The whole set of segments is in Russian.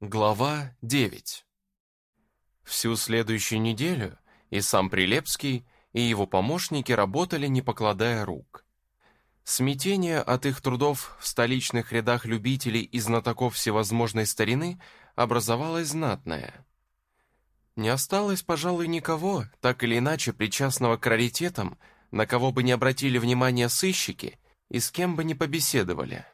Глава 9 Всю следующую неделю и сам Прилепский, и его помощники работали, не покладая рук. Смятение от их трудов в столичных рядах любителей и знатоков всевозможной старины образовалось знатное. Не осталось, пожалуй, никого, так или иначе причастного к раритетам, на кого бы не обратили внимание сыщики и с кем бы не побеседовали.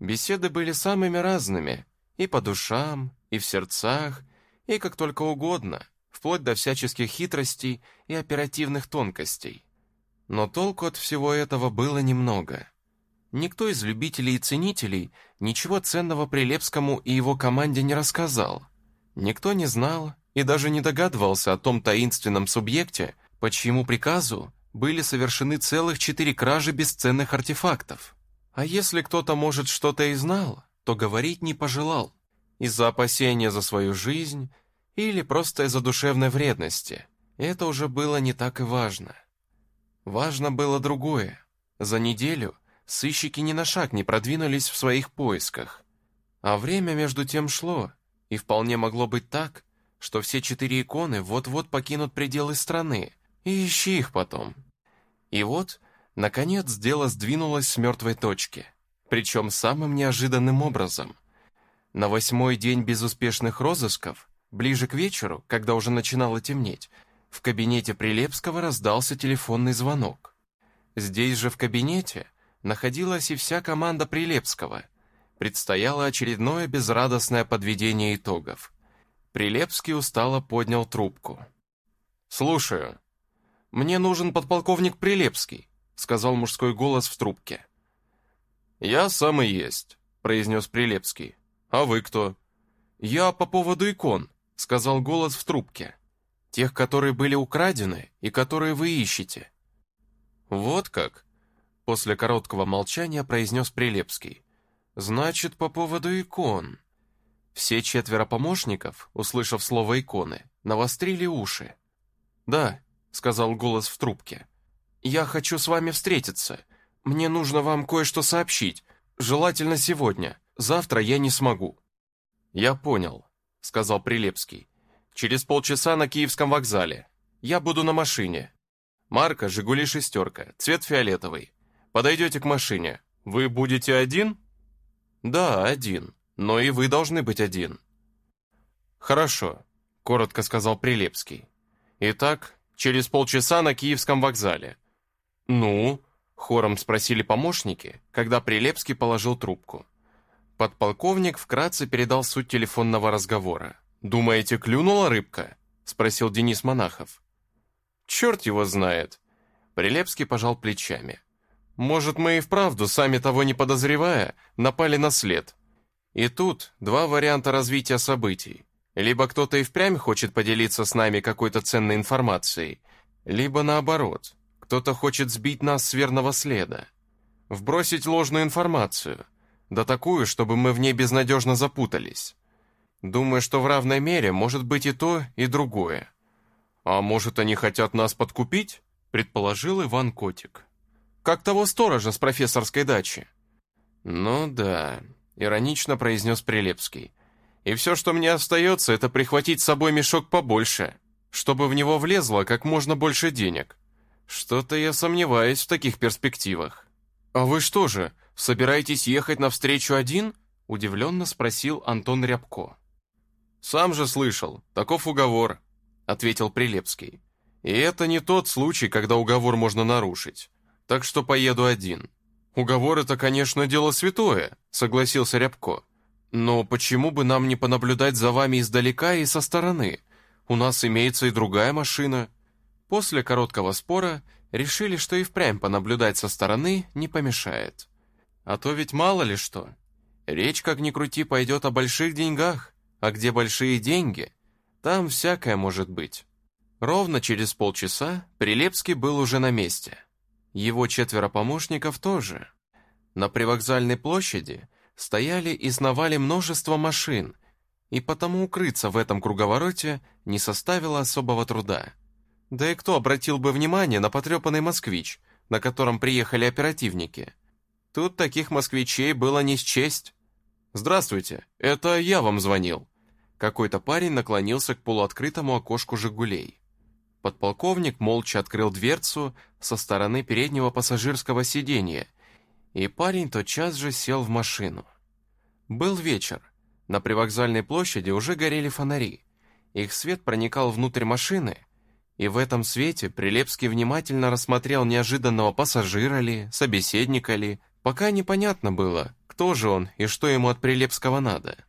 Беседы были самыми разными, и по душам, и в сердцах, и как только угодно, вплоть до всяческих хитростей и оперативных тонкостей. Но толку от всего этого было немного. Никто из любителей и ценителей ничего ценного Прилепскому и его команде не рассказал. Никто не знал и даже не догадывался о том таинственном субъекте, по чьему приказу были совершены целых четыре кражи бесценных артефактов. А если кто-то, может, что-то и знал, то говорить не пожелал, из-за опасения за свою жизнь или просто из-за душевной вредности. Это уже было не так и важно. Важно было другое. За неделю сыщики ни на шаг не продвинулись в своих поисках. А время между тем шло, и вполне могло быть так, что все четыре иконы вот-вот покинут пределы страны, и ищи их потом. И вот, наконец, дело сдвинулось с мертвой точки – причем самым неожиданным образом. На восьмой день безуспешных розысков, ближе к вечеру, когда уже начинало темнеть, в кабинете Прилепского раздался телефонный звонок. Здесь же в кабинете находилась и вся команда Прилепского. Предстояло очередное безрадостное подведение итогов. Прилепский устало поднял трубку. «Слушаю. Мне нужен подполковник Прилепский», сказал мужской голос в трубке. «Я сам и есть», — произнес Прилепский. «А вы кто?» «Я по поводу икон», — сказал голос в трубке. «Тех, которые были украдены и которые вы ищете». «Вот как?» — после короткого молчания произнес Прилепский. «Значит, по поводу икон». Все четверо помощников, услышав слово «иконы», навострили уши. «Да», — сказал голос в трубке. «Я хочу с вами встретиться. Мне нужно вам кое-что сообщить. Желательно сегодня. Завтра я не смогу». «Я понял», — сказал Прилепский. «Через полчаса на Киевском вокзале. Я буду на машине. Марка «Жигули шестерка», цвет фиолетовый. Подойдете к машине. Вы будете один?» «Да, один. Но и вы должны быть один». «Хорошо», — коротко сказал Прилепский. «Итак, через полчаса на Киевском вокзале». «Ну?» Хором спросили помощники, когда Прилепский положил трубку. Подполковник вкратце передал суть телефонного разговора. «Думаете, клюнула рыбка?» – спросил Денис Монахов. «Черт его знает!» Прилепский пожал плечами. «Может, мы и вправду, сами того не подозревая, напали на след. И тут два варианта развития событий. Либо кто-то и впрямь хочет поделиться с нами какой-то ценной информацией, либо наоборот, кто-то хочет сбить нас с верного следа. Вбросить ложную информацию. Да такую, чтобы мы в ней безнадежно запутались. Думаю, что в равной мере может быть и то, и другое. А может, они хотят нас подкупить? Предположил Иван Котик. Как того сторожа с профессорской дачи. Ну да, иронично произнес Прилепский. И все, что мне остается, это прихватить с собой мешок побольше, чтобы в него влезло как можно больше денег. «Что-то я сомневаюсь в таких перспективах». «А вы что же, собираетесь ехать навстречу один?» – удивленно спросил Антон Рябко. «Сам же слышал, таков уговор», – ответил Прилепский. «И это не тот случай, когда уговор можно нарушить. Так что поеду один». «Уговор – это, конечно, дело святое», – согласился Рябко. «Но почему бы нам не понаблюдать за вами издалека и со стороны? У нас имеется и другая машина». После короткого спора решили, что и впрямь понаблюдать со стороны не помешает. А то ведь мало ли что. Речь, как ни крути, пойдет о больших деньгах, а где большие деньги, там всякое может быть. Ровно через полчаса Прилепский был уже на месте. Его четверо помощников тоже. На привокзальной площади стояли и сновали множество машин, и потому укрыться в этом круговороте не составило особого труда. Да и кто обратил бы внимание на потрепанный москвич, на котором приехали оперативники? Тут таких москвичей было не счесть. «Здравствуйте, это я вам звонил». Какой-то парень наклонился к полуоткрытому окошку «Жигулей». Подполковник молча открыл дверцу со стороны переднего пассажирского сиденья, и парень тотчас же сел в машину. Был вечер. На привокзальной площади уже горели фонари. Их свет проникал внутрь машины, и в этом свете Прилепский внимательно рассмотрел неожиданного пассажира ли, собеседника ли, пока непонятно было, кто же он и что ему от Прилепского надо.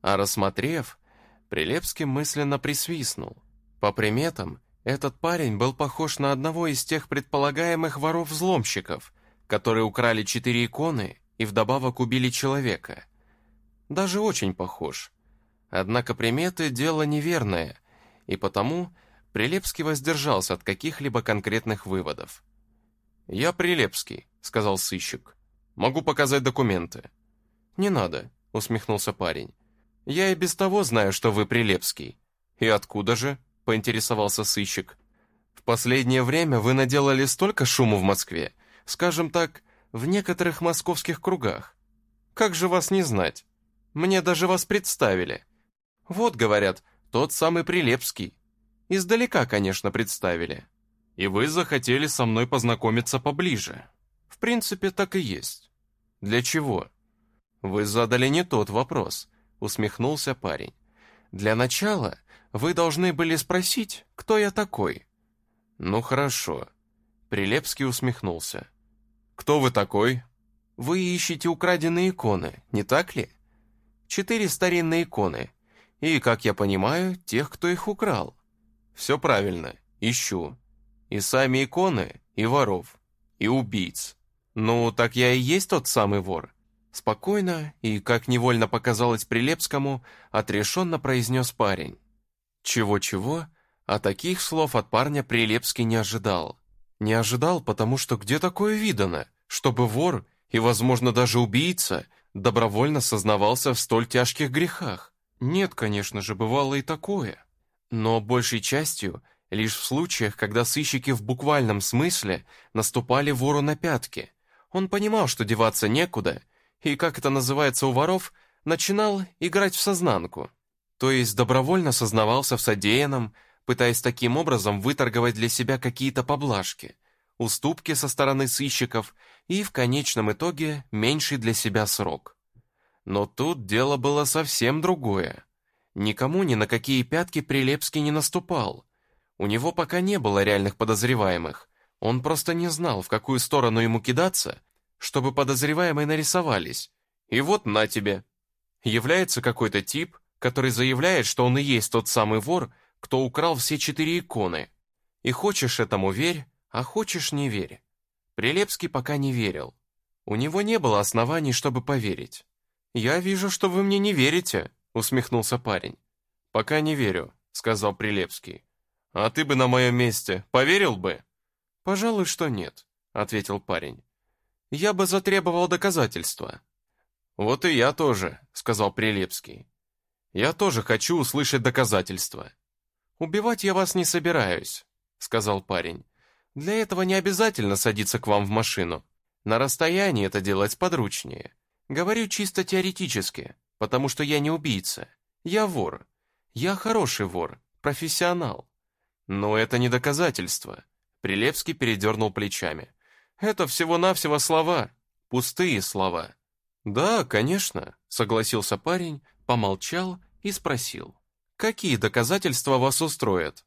А рассмотрев, Прилепский мысленно присвистнул. По приметам, этот парень был похож на одного из тех предполагаемых воров-взломщиков, которые украли четыре иконы и вдобавок убили человека. Даже очень похож. Однако приметы – дело неверное, и потому Прилепский воздержался от каких-либо конкретных выводов. «Я Прилепский», — сказал сыщик. «Могу показать документы». «Не надо», — усмехнулся парень. «Я и без того знаю, что вы Прилепский». «И откуда же?» — поинтересовался сыщик. «В последнее время вы наделали столько шума в Москве, скажем так, в некоторых московских кругах. Как же вас не знать? Мне даже вас представили. Вот, говорят, тот самый Прилепский. Издалека, конечно, представили. И вы захотели со мной познакомиться поближе. В принципе, так и есть. Для чего? Вы задали не тот вопрос, усмехнулся парень. Для начала вы должны были спросить, кто я такой. Ну хорошо. Прилепский усмехнулся. Кто вы такой? Вы ищете украденные иконы, не так ли? Четыре старинные иконы. И, как я понимаю, тех, кто их украл. Все правильно, ищу. И сами иконы, и воров, и убийц. Ну, так я и есть тот самый вор. Спокойно и, как невольно показалось Прилепскому, отрешенно произнес парень. Чего-чего, а таких слов от парня Прилепский не ожидал. Не ожидал, потому что где такое видано, чтобы вор и, возможно, даже убийца добровольно сознавался в столь тяжких грехах? Нет, конечно же, бывало и такое. Но большей частью лишь в случаях, когда сыщики в буквальном смысле наступали вору на пятки. Он понимал, что деваться некуда, и, как это называется у воров, начинал играть в сознанку. То есть добровольно сознавался в содеянном, пытаясь таким образом выторговать для себя какие-то поблажки, уступки со стороны сыщиков и, в конечном итоге, меньший для себя срок. Но тут дело было совсем другое. Никому ни на какие пятки Прилепский не наступал. У него пока не было реальных подозреваемых. Он просто не знал, в какую сторону ему кидаться, чтобы подозреваемые нарисовались. И вот на тебе. Является какой-то тип, который заявляет, что он и есть тот самый вор, кто украл все четыре иконы. И хочешь этому верь, а хочешь не верь. Прилепский пока не верил. У него не было оснований, чтобы поверить. «Я вижу, что вы мне не верите», усмехнулся парень. «Пока не верю», — сказал Прилепский. «А ты бы на моем месте поверил бы?» «Пожалуй, что нет», — ответил парень. «Я бы затребовал доказательства». «Вот и я тоже», — сказал Прилепский. «Я тоже хочу услышать доказательства». «Убивать я вас не собираюсь», — сказал парень. «Для этого не обязательно садиться к вам в машину. На расстоянии это делать подручнее. Говорю чисто теоретически потому что я не убийца. Я вор. Я хороший вор, профессионал. Но это не доказательство. Прилепский передернул плечами. Это всего-навсего слова, пустые слова. Да, конечно, согласился парень, помолчал и спросил. Какие доказательства вас устроят?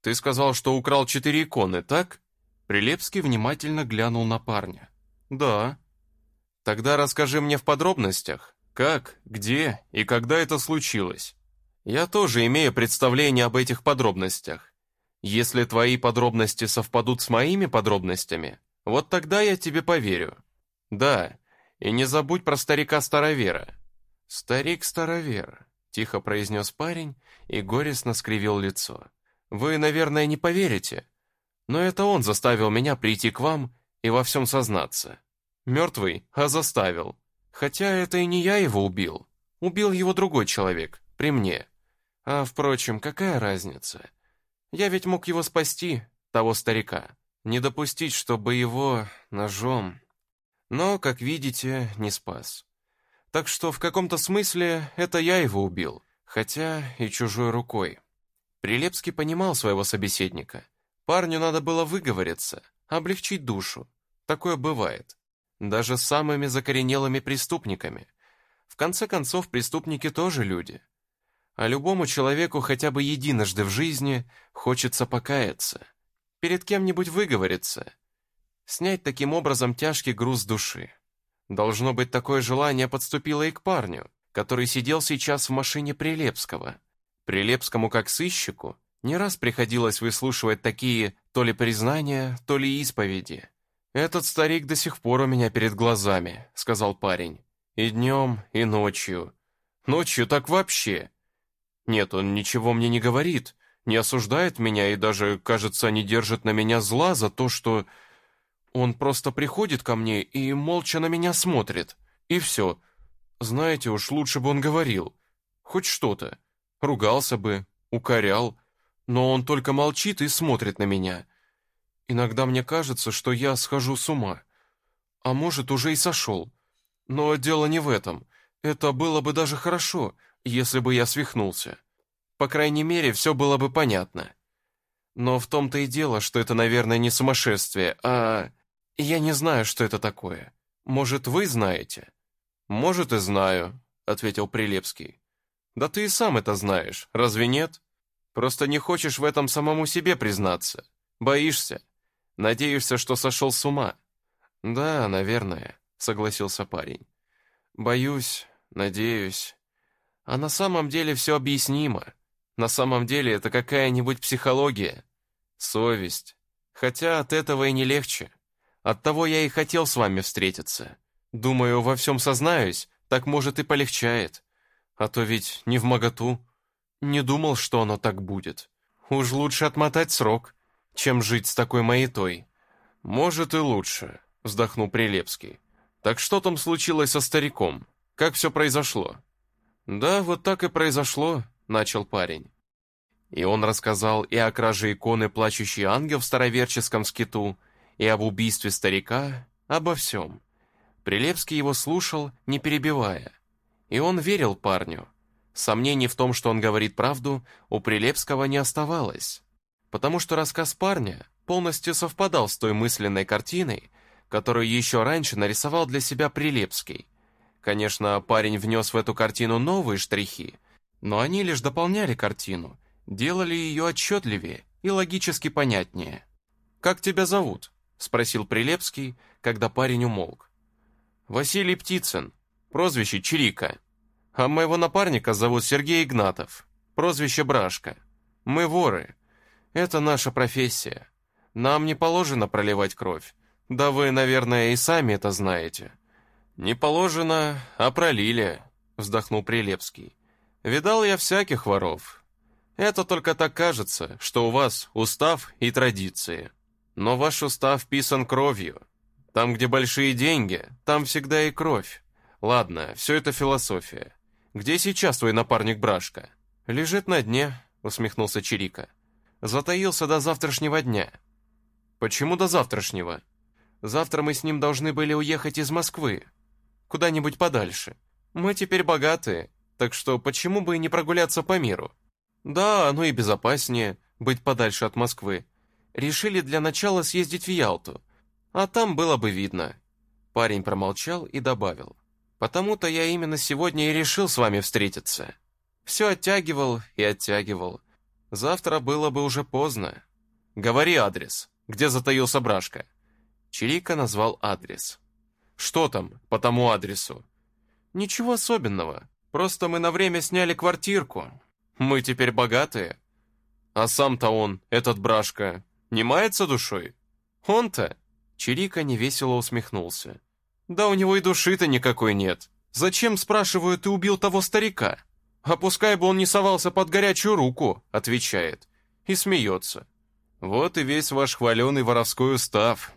Ты сказал, что украл четыре иконы, так? Прилепский внимательно глянул на парня. Да. Тогда расскажи мне в подробностях, как, где и когда это случилось? Я тоже имею представление об этих подробностях. Если твои подробности совпадут с моими подробностями, вот тогда я тебе поверю. Да, и не забудь про старика-старовера. Старик-старовер, тихо произнес парень и горестно скривил лицо. Вы, наверное, не поверите, но это он заставил меня прийти к вам и во всем сознаться. Мертвый, а заставил. Хотя это и не я его убил. Убил его другой человек, при мне. А, впрочем, какая разница? Я ведь мог его спасти, того старика. Не допустить, чтобы его ножом... Но, как видите, не спас. Так что в каком-то смысле это я его убил, хотя и чужой рукой. Прилепский понимал своего собеседника. Парню надо было выговориться, облегчить душу. Такое бывает. Даже с самыми закоренелыми преступниками. В конце концов, преступники тоже люди. А любому человеку хотя бы единожды в жизни хочется покаяться. Перед кем-нибудь выговориться. Снять таким образом тяжкий груз души. Должно быть, такое желание подступило и к парню, который сидел сейчас в машине Прилепского. Прилепскому как сыщику не раз приходилось выслушивать такие то ли признания, то ли исповеди. «Этот старик до сих пор у меня перед глазами», — сказал парень. «И днем, и ночью. Ночью так вообще. Нет, он ничего мне не говорит, не осуждает меня и даже, кажется, не держит на меня зла за то, что... Он просто приходит ко мне и молча на меня смотрит. И все. Знаете, уж лучше бы он говорил. Хоть что-то. Ругался бы, укорял. Но он только молчит и смотрит на меня. Иногда мне кажется, что я схожу с ума. А может, уже и сошел. Но дело не в этом. Это было бы даже хорошо, если бы я свихнулся. По крайней мере, все было бы понятно. Но в том-то и дело, что это, наверное, не сумасшествие, а... Я не знаю, что это такое. Может, вы знаете? Может, и знаю, ответил Прилепский. Да ты и сам это знаешь, разве нет? Просто не хочешь в этом самому себе признаться. Боишься. Надеешься, что сошел с ума. Да, наверное, согласился парень. Боюсь, надеюсь. А на самом деле все объяснимо. На самом деле это какая-нибудь психология. Совесть. Хотя от этого и не легче. Оттого я и хотел с вами встретиться. Думаю, во всем сознаюсь, так может и полегчает. А то ведь не в моготу. Не думал, что оно так будет. Уж лучше отмотать срок, чем жить с такой маятой. Может и лучше, вздохнул Прилепский. Так что там случилось со стариком? Как все произошло? Да, вот так и произошло, начал парень. И он рассказал и о краже иконы «Плачущий ангел» в староверческом скиту, и об убийстве старика, обо всем. Прилепский его слушал, не перебивая. И он верил парню. Сомнений в том, что он говорит правду, у Прилепского не оставалось. Потому что рассказ парня полностью совпадал с той мысленной картиной, которую еще раньше нарисовал для себя Прилепский. Конечно, парень внес в эту картину новые штрихи, но они лишь дополняли картину, делали ее отчетливее и логически понятнее. «Как тебя зовут?» — спросил Прилепский, когда парень умолк. «Василий Птицын, прозвище Чирика. А моего напарника зовут Сергей Игнатов, прозвище Брашка. Мы воры. Это наша профессия. Нам не положено проливать кровь. Да вы, наверное, и сами это знаете». «Не положено, а пролили», — вздохнул Прилепский. «Видал я всяких воров. Это только так кажется, что у вас устав и традиции». Но ваш устав писан кровью. Там, где большие деньги, там всегда и кровь. Ладно, все это философия. Где сейчас твой напарник Брашка? Лежит на дне, усмехнулся Чирика. Затаился до завтрашнего дня. Почему до завтрашнего? Завтра мы с ним должны были уехать из Москвы. Куда-нибудь подальше. Мы теперь богатые, так что почему бы и не прогуляться по миру? Да, оно и безопаснее, быть подальше от Москвы решили для начала съездить в Ялту, а там было бы видно». Парень промолчал и добавил. «Потому-то я именно сегодня и решил с вами встретиться. Все оттягивал и оттягивал. Завтра было бы уже поздно. Говори адрес, где затаился Брашка». Чирика назвал адрес. «Что там по тому адресу?» «Ничего особенного. Просто мы на время сняли квартирку. Мы теперь богатые. А сам-то он, этот Брашка, не мается душой? Он-то?» Чирика невесело усмехнулся. «Да у него и души-то никакой нет. Зачем, спрашиваю, ты убил того старика?» «А пускай бы он не совался под горячую руку», — отвечает. И смеется. «Вот и весь ваш хваленый воровской устав.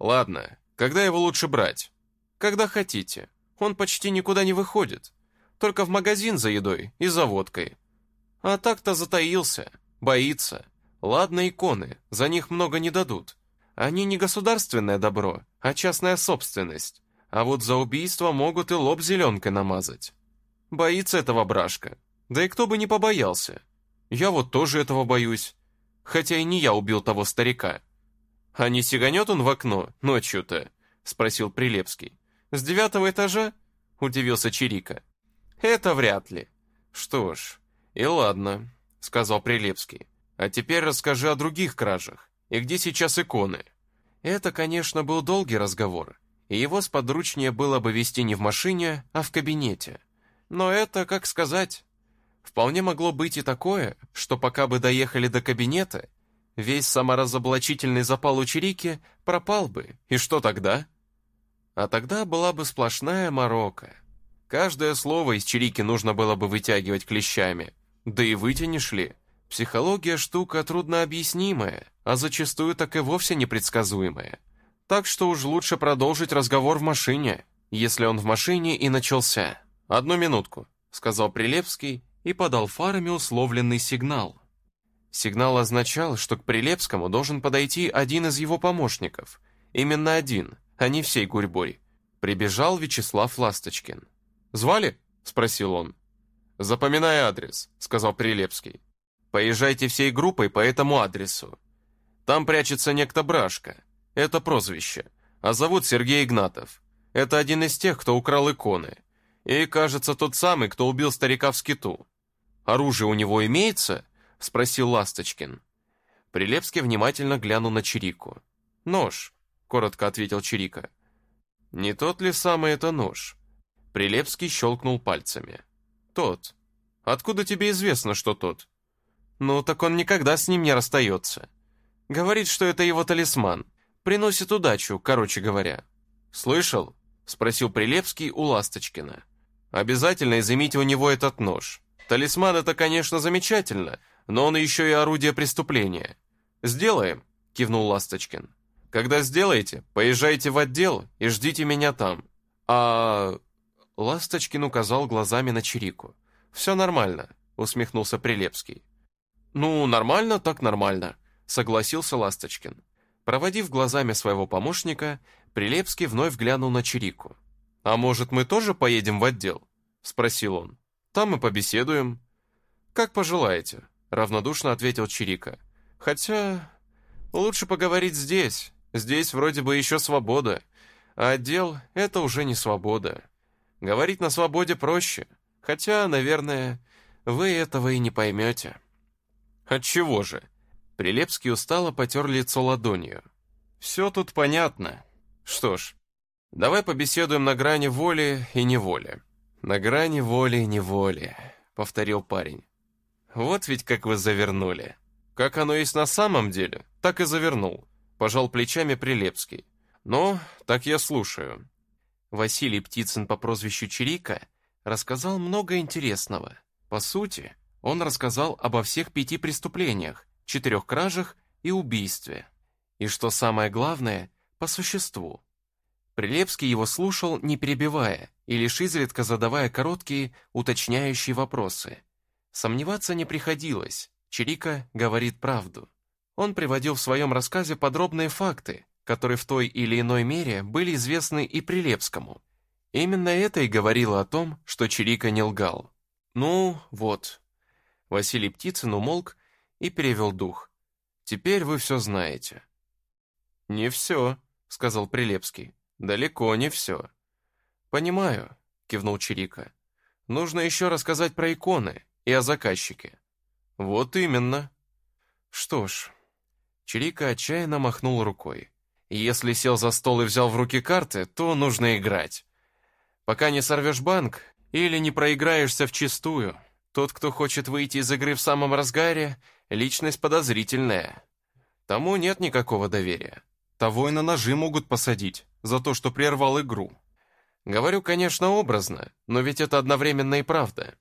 Ладно, когда его лучше брать?» «Когда хотите. Он почти никуда не выходит. Только в магазин за едой и за водкой. А так-то затаился, боится. Ладно, иконы, за них много не дадут. Они не государственное добро, а частная собственность. А вот за убийство могут и лоб зеленкой намазать. Боится этого брашка. Да и кто бы не побоялся. Я вот тоже этого боюсь. Хотя и не я убил того старика. А не сиганет он в окно ночью-то? Спросил Прилепский. С девятого этажа? Удивился Чирика. Это вряд ли. Что ж, и ладно, сказал Прилепский. А теперь расскажи о других кражах. И где сейчас иконы? Это, конечно, был долгий разговор, и его сподручнее было бы вести не в машине, а в кабинете. Но это, как сказать, вполне могло быть и такое, что пока бы доехали до кабинета, весь саморазоблачительный запал у Чирики пропал бы, и что тогда? А тогда была бы сплошная морока. Каждое слово из Чирики нужно было бы вытягивать клещами. Да и вытянешь ли? Психология штука труднообъяснимая, а зачастую так и вовсе непредсказуемая. Так что уж лучше продолжить разговор в машине, если он в машине и начался. «Одну минутку», — сказал Прилепский и подал фарами условленный сигнал. Сигнал означал, что к Прилепскому должен подойти один из его помощников. Именно один, а не всей гурьбой. Прибежал Вячеслав Ласточкин. «Звали?» — спросил он. «Запоминай адрес», — сказал Прилепский. Поезжайте всей группой по этому адресу. Там прячется некто Брашка. Это прозвище. А зовут Сергей Игнатов. Это один из тех, кто украл иконы. И, кажется, тот самый, кто убил старика в скиту. Оружие у него имеется? Спросил Ласточкин. Прилепский внимательно глянул на Чирику. «Нож», — коротко ответил Чирика. «Не тот ли самый это нож?» Прилепский щелкнул пальцами. «Тот. Откуда тебе известно, что тот?» Ну, так он никогда с ним не расстается. Говорит, что это его талисман. Приносит удачу, короче говоря. «Слышал?» — спросил Прилепский у Ласточкина. «Обязательно изымите у него этот нож. Талисман — это, конечно, замечательно, но он еще и орудие преступления». «Сделаем», — кивнул Ласточкин. «Когда сделаете, поезжайте в отдел и ждите меня там». «А...» Ласточкин указал глазами на Чирику. «Все нормально», — усмехнулся Прилепский. «Ну, нормально, так нормально», — согласился Ласточкин. Проводив глазами своего помощника, Прилепский вновь глянул на Чирику. «А может, мы тоже поедем в отдел?» — спросил он. «Там мы побеседуем». «Как пожелаете», — равнодушно ответил Чирика. «Хотя лучше поговорить здесь. Здесь вроде бы еще свобода. А отдел — это уже не свобода. Говорить на свободе проще. Хотя, наверное, вы этого и не поймете». Отчего же? Прилепский устало потер лицо ладонью. Все тут понятно. Что ж, давай побеседуем на грани воли и неволи. На грани воли и неволи, повторил парень. Вот ведь как вы завернули. Как оно есть на самом деле, так и завернул. Пожал плечами Прилепский. Ну, так я слушаю. Василий Птицын по прозвищу Чирика рассказал много интересного. По сути, он рассказал обо всех пяти преступлениях, четырех кражах и убийстве. И что самое главное, по существу. Прилепский его слушал, не перебивая, и лишь изредка задавая короткие, уточняющие вопросы. Сомневаться не приходилось, Чирика говорит правду. Он приводил в своем рассказе подробные факты, которые в той или иной мере были известны и Прилепскому. Именно это и говорило о том, что Чирика не лгал. «Ну, вот, Василий Птицын умолк и перевел дух. «Теперь вы все знаете». «Не все», — сказал Прилепский. «Далеко не все». «Понимаю», — кивнул Чирика. «Нужно еще рассказать про иконы и о заказчике». «Вот именно». «Что ж...» Чирика отчаянно махнул рукой. «Если сел за стол и взял в руки карты, то нужно играть. Пока не сорвешь банк или не проиграешься вчистую». Тот, кто хочет выйти из игры в самом разгаре, личность подозрительная. Тому нет никакого доверия. Того и на ножи могут посадить за то, что прервал игру. Говорю, конечно, образно, но ведь это одновременно и правда.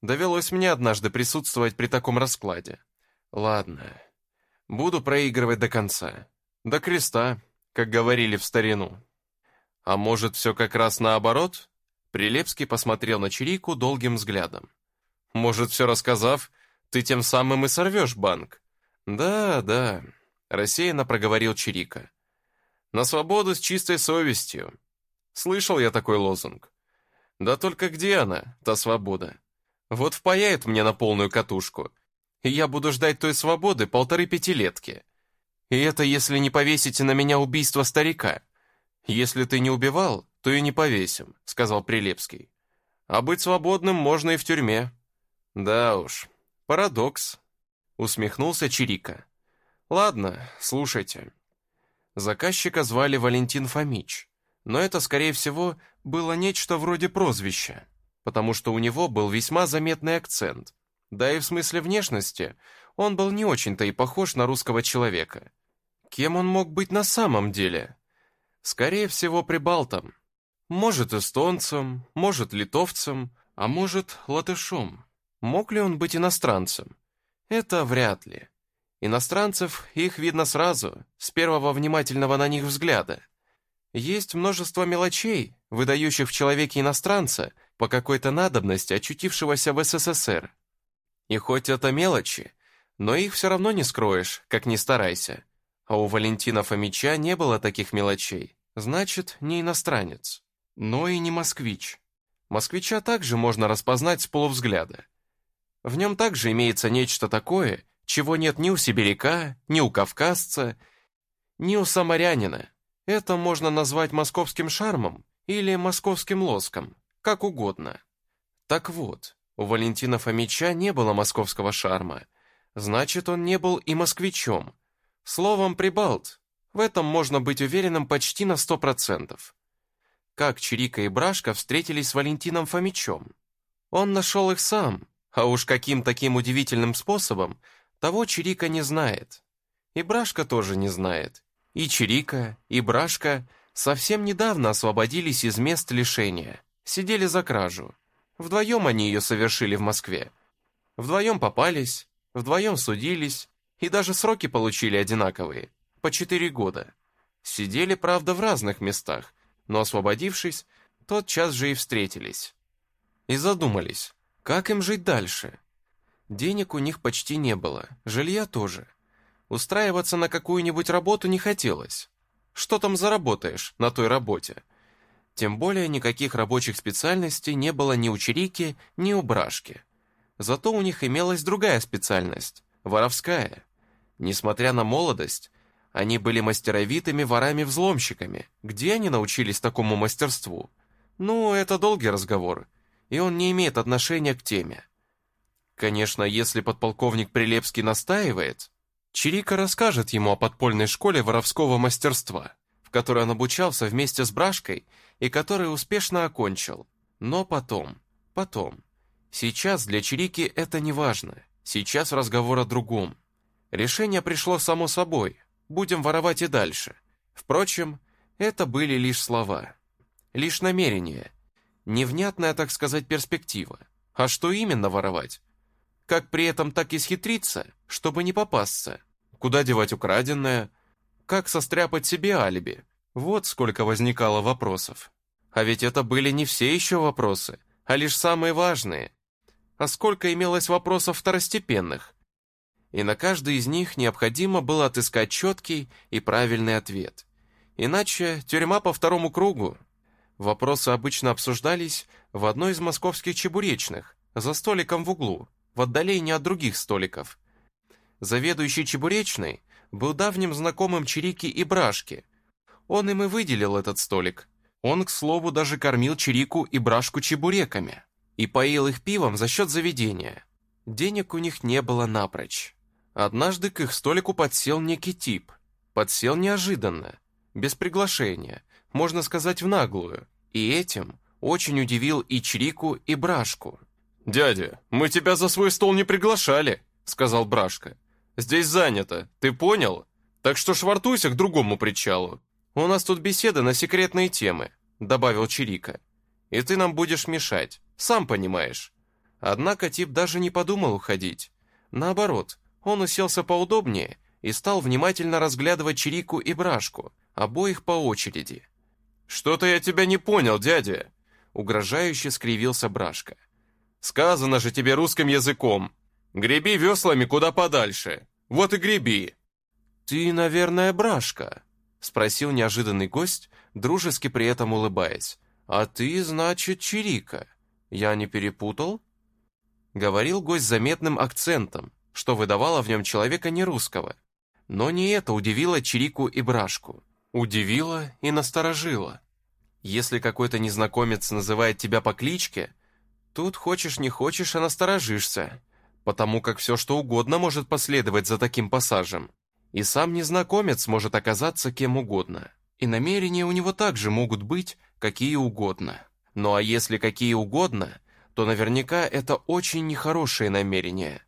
Довелось мне однажды присутствовать при таком раскладе. Ладно, буду проигрывать до конца. До креста, как говорили в старину. А может, все как раз наоборот? Прилепский посмотрел на Чирику долгим взглядом. Может, все рассказав, ты тем самым и сорвешь банк?» «Да, да», — рассеянно проговорил Чирика. «На свободу с чистой совестью». Слышал я такой лозунг. Да только где она, та свобода? Вот впаяет мне на полную катушку, и я буду ждать той свободы полторы пятилетки. И это если не повесите на меня убийство старика. Если ты не убивал, то и не повесим», — сказал Прилепский. «А быть свободным можно и в тюрьме». «Да уж, парадокс», — усмехнулся Чирика. «Ладно, слушайте». Заказчика звали Валентин Фомич, но это, скорее всего, было нечто вроде прозвища, потому что у него был весьма заметный акцент. Да и в смысле внешности он был не очень-то и похож на русского человека. Кем он мог быть на самом деле? Скорее всего, прибалтом. Может, эстонцем, может, литовцем, а может, латышом. Мог ли он быть иностранцем? Это вряд ли. Иностранцев их видно сразу, с первого внимательного на них взгляда. Есть множество мелочей, выдающих в человеке иностранца по какой-то надобности, очутившегося в СССР. И хоть это мелочи, но их все равно не скроешь, как ни старайся. А у Валентина Фомича не было таких мелочей. Значит, не иностранец. Но и не москвич. Москвича также можно распознать с полувзгляда. В нем также имеется нечто такое, чего нет ни у сибиряка, ни у кавказца, ни у самарянина. Это можно назвать московским шармом или московским лоском, как угодно. Так вот, у Валентина Фомича не было московского шарма, значит, он не был и москвичом, Словом, прибалт. В этом можно быть уверенным почти на сто процентов. Как Чирика и Брашка встретились с Валентином Фомичом? Он нашел их сам, а уж каким таким удивительным способом, того Чирика не знает. И Брашка тоже не знает. И Чирика, и Брашка совсем недавно освободились из мест лишения, сидели за кражу. Вдвоем они ее совершили в Москве. Вдвоем попались, вдвоем судились, и даже сроки получили одинаковые, по четыре года. Сидели, правда, в разных местах, но освободившись, тот час же и встретились. И задумались, как им жить дальше. Денег у них почти не было, жилья тоже. Устраиваться на какую-нибудь работу не хотелось. Что там заработаешь на той работе? Тем более никаких рабочих специальностей не было ни у Чирики, ни у Брашки. Зато у них имелась другая специальность – воровская. Несмотря на молодость, они были мастеровитыми ворами-взломщиками. Где они научились такому мастерству? Ну, это долгий разговор, и он не имеет отношения к теме. Конечно, если подполковник Прилепский настаивает, Чирика расскажет ему о подпольной школе воровского мастерства, в которой он обучался вместе с Брашкой и который успешно окончил. Но потом, потом. Сейчас для Чирики это не важно. Сейчас разговор о другом. Решение пришло само собой. Будем воровать и дальше. Впрочем, это были лишь слова. Лишь намерения. Невнятная, так сказать, перспектива. А что именно воровать? Как при этом так и схитриться, чтобы не попасться? Куда девать украденное? Как состряпать себе алиби? Вот сколько возникало вопросов. А ведь это были не все еще вопросы, а лишь самые важные. А сколько имелось вопросов второстепенных, и на каждый из них необходимо было отыскать четкий и правильный ответ. Иначе тюрьма по второму кругу. Вопросы обычно обсуждались в одной из московских чебуречных, за столиком в углу, в отдалении от других столиков. Заведующий чебуречной был давним знакомым Чирики и Брашки. Он им и выделил этот столик. Он, к слову, даже кормил Чирику и Брашку чебуреками и поил их пивом за счет заведения. Денег у них не было напрочь. Однажды к их столику подсел некий тип. Подсел неожиданно, без приглашения, можно сказать в наглую, и этим очень удивил и Чрику, и Брашку. «Дядя, мы тебя за свой стол не приглашали», — сказал Брашка. «Здесь занято, ты понял? Так что швартуйся к другому причалу. У нас тут беседа на секретные темы», — добавил Чирика. «И ты нам будешь мешать, сам понимаешь». Однако тип даже не подумал уходить. Наоборот, он уселся поудобнее и стал внимательно разглядывать Чирику и Брашку, обоих по очереди. «Что-то я тебя не понял, дядя!» Угрожающе скривился Брашка. «Сказано же тебе русским языком. Греби веслами куда подальше. Вот и греби!» «Ты, наверное, Брашка?» Спросил неожиданный гость, дружески при этом улыбаясь. «А ты, значит, Чирика. Я не перепутал?» Говорил гость заметным акцентом, что выдавало в нем человека нерусского. Но не это удивило Чирику и Брашку. Удивило и насторожило. Если какой-то незнакомец называет тебя по кличке, тут хочешь не хочешь, а насторожишься, потому как все что угодно может последовать за таким пассажем. И сам незнакомец может оказаться кем угодно. И намерения у него также могут быть какие угодно. Ну а если какие угодно, то наверняка это очень нехорошие намерения.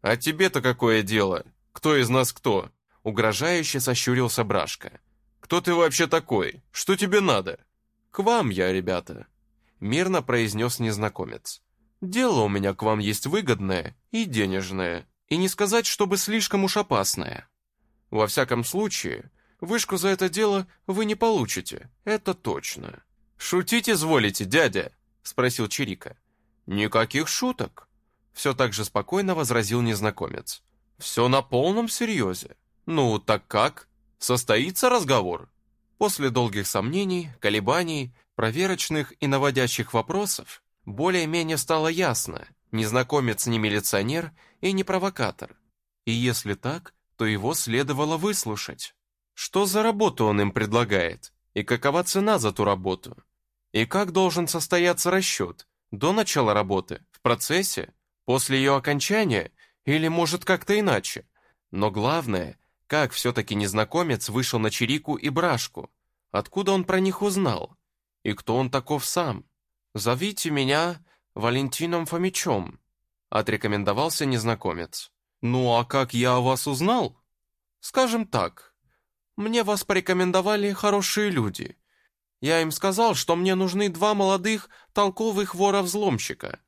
«А тебе-то какое дело? Кто из нас кто?» Угрожающе сощурился Брашка. «Кто ты вообще такой? Что тебе надо?» «К вам я, ребята», — мирно произнес незнакомец. «Дело у меня к вам есть выгодное и денежное, и не сказать, чтобы слишком уж опасное. Во всяком случае, вышку за это дело вы не получите, это точно». «Шутить изволите, дядя?» — спросил Чирика. «Никаких шуток», — все так же спокойно возразил незнакомец. «Все на полном серьезе. Ну, так как? Состоится разговор?» После долгих сомнений, колебаний, проверочных и наводящих вопросов, более-менее стало ясно, незнакомец не милиционер и не провокатор. И если так, то его следовало выслушать. Что за работу он им предлагает? И какова цена за ту работу? И как должен состояться расчет? До начала работы? В процессе? После ее окончания? Или, может, как-то иначе? Но главное, как все-таки незнакомец вышел на Чирику и Брашку? Откуда он про них узнал? И кто он таков сам? «Зовите меня Валентином Фомичом», — отрекомендовался незнакомец. «Ну а как я о вас узнал?» «Скажем так, мне вас порекомендовали хорошие люди. Я им сказал, что мне нужны два молодых толковых вора-взломщика.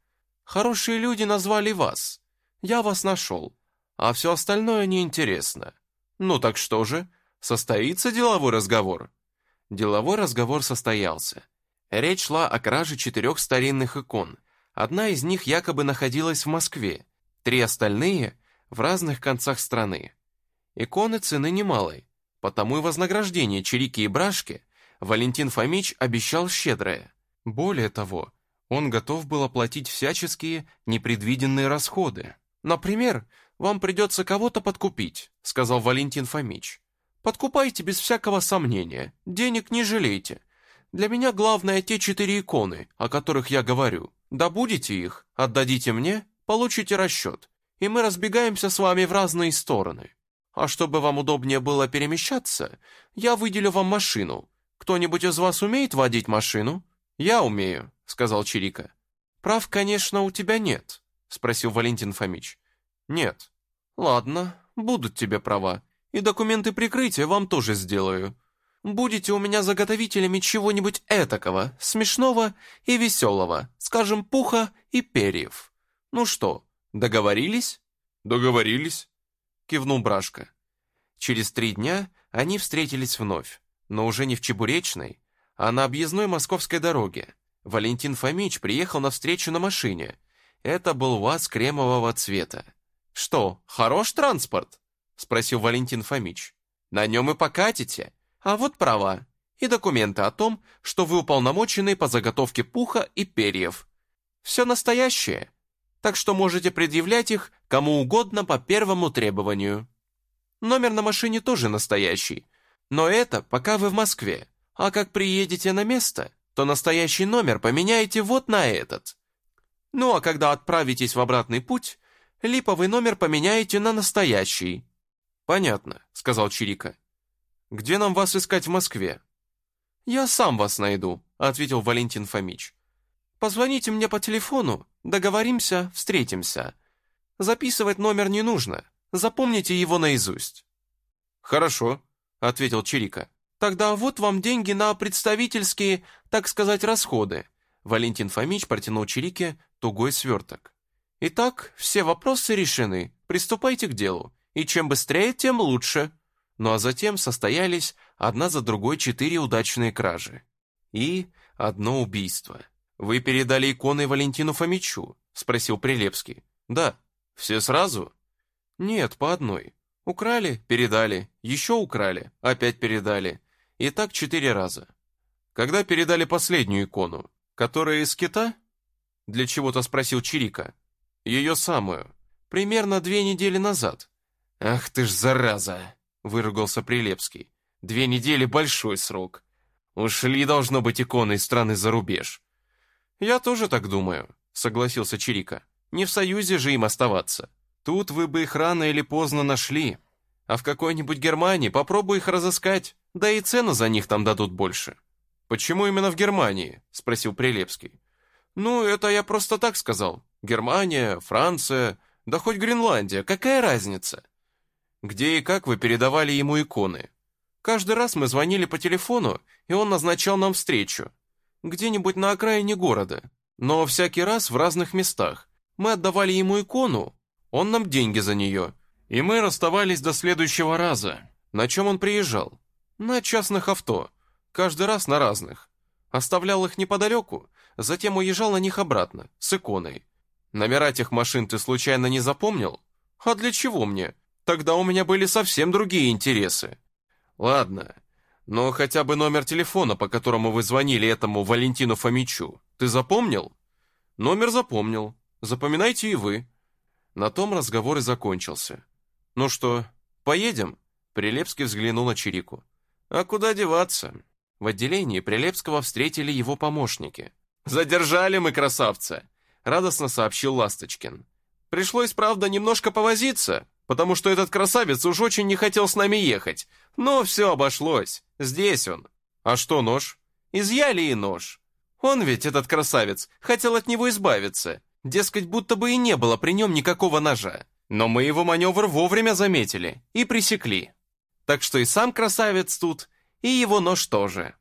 Хорошие люди назвали вас. Я вас нашел, а все остальное неинтересно. Ну так что же, состоится деловой разговор?» Деловой разговор состоялся. Речь шла о краже четырех старинных икон. Одна из них якобы находилась в Москве, три остальные — в разных концах страны. Иконы цены немалой, потому и вознаграждение Чирики и Брашки Валентин Фомич обещал щедрое. Более того, он готов был оплатить всяческие непредвиденные расходы. «Например, вам придется кого-то подкупить», — сказал Валентин Фомич. «Подкупайте без всякого сомнения, денег не жалейте. Для меня главное те четыре иконы, о которых я говорю. Добудете их, отдадите мне, получите расчет и мы разбегаемся с вами в разные стороны. А чтобы вам удобнее было перемещаться, я выделю вам машину. Кто-нибудь из вас умеет водить машину? Я умею, сказал Чирика. Прав, конечно, у тебя нет, спросил Валентин Фомич. Нет. Ладно, будут тебе права. И документы прикрытия вам тоже сделаю. Будете у меня заготовителями чего-нибудь этакого, смешного и веселого, скажем, пуха и перьев. Ну что, «Договорились?» «Договорились», — кивнул Брашка. Через три дня они встретились вновь, но уже не в Чебуречной, а на объездной московской дороге. Валентин Фомич приехал на встречу на машине. Это был УАЗ кремового цвета. «Что, хорош транспорт?» — спросил Валентин Фомич. «На нем и покатите. А вот права. И документы о том, что вы уполномочены по заготовке пуха и перьев. Все настоящее так что можете предъявлять их кому угодно по первому требованию. Номер на машине тоже настоящий, но это пока вы в Москве, а как приедете на место, то настоящий номер поменяете вот на этот. Ну а когда отправитесь в обратный путь, липовый номер поменяете на настоящий. «Понятно», — сказал Чирика. «Где нам вас искать в Москве?» «Я сам вас найду», — ответил Валентин Фомич. Позвоните мне по телефону, договоримся, встретимся. Записывать номер не нужно, запомните его наизусть». «Хорошо», — ответил Чирика. «Тогда вот вам деньги на представительские, так сказать, расходы». Валентин Фомич протянул Чирике тугой сверток. «Итак, все вопросы решены, приступайте к делу, и чем быстрее, тем лучше». Ну а затем состоялись одна за другой четыре удачные кражи. И одно убийство. «Вы передали иконы Валентину Фомичу?» — спросил Прилепский. «Да». «Все сразу?» «Нет, по одной. Украли, передали, еще украли, опять передали. И так четыре раза. Когда передали последнюю икону? Которая из кита? Для чего-то спросил Чирика. Ее самую. Примерно две недели назад. Ах ты ж зараза, выругался Прилепский. Две недели — большой срок. Ушли, должно быть, иконы из страны за рубеж. Я тоже так думаю, согласился Чирика. Не в Союзе же им оставаться. Тут вы бы их рано или поздно нашли. А в какой-нибудь Германии попробуй их разыскать, да и цены за них там дадут больше. «Почему именно в Германии?» – спросил Прилепский. «Ну, это я просто так сказал. Германия, Франция, да хоть Гренландия, какая разница?» «Где и как вы передавали ему иконы?» «Каждый раз мы звонили по телефону, и он назначал нам встречу. Где-нибудь на окраине города. Но всякий раз в разных местах. Мы отдавали ему икону, он нам деньги за нее. И мы расставались до следующего раза. На чем он приезжал? На частных авто. Каждый раз на разных. Оставлял их неподалеку, затем уезжал на них обратно, с иконой. Номера тех машин ты случайно не запомнил? А для чего мне? Тогда у меня были совсем другие интересы. Ладно, но хотя бы номер телефона, по которому вы звонили этому Валентину Фомичу, ты запомнил? Номер запомнил. Запоминайте и вы. На том разговор и закончился. Ну что, поедем? Прилепский взглянул на Чирику. А куда деваться? В отделении Прилепского встретили его помощники. «Задержали мы красавца!» — радостно сообщил Ласточкин. «Пришлось, правда, немножко повозиться, потому что этот красавец уж очень не хотел с нами ехать. Но все обошлось. Здесь он. А что нож? Изъяли и нож. Он ведь, этот красавец, хотел от него избавиться. Дескать, будто бы и не было при нем никакого ножа. Но мы его маневр вовремя заметили и пресекли. Так что и сам красавец тут, и его нож тоже.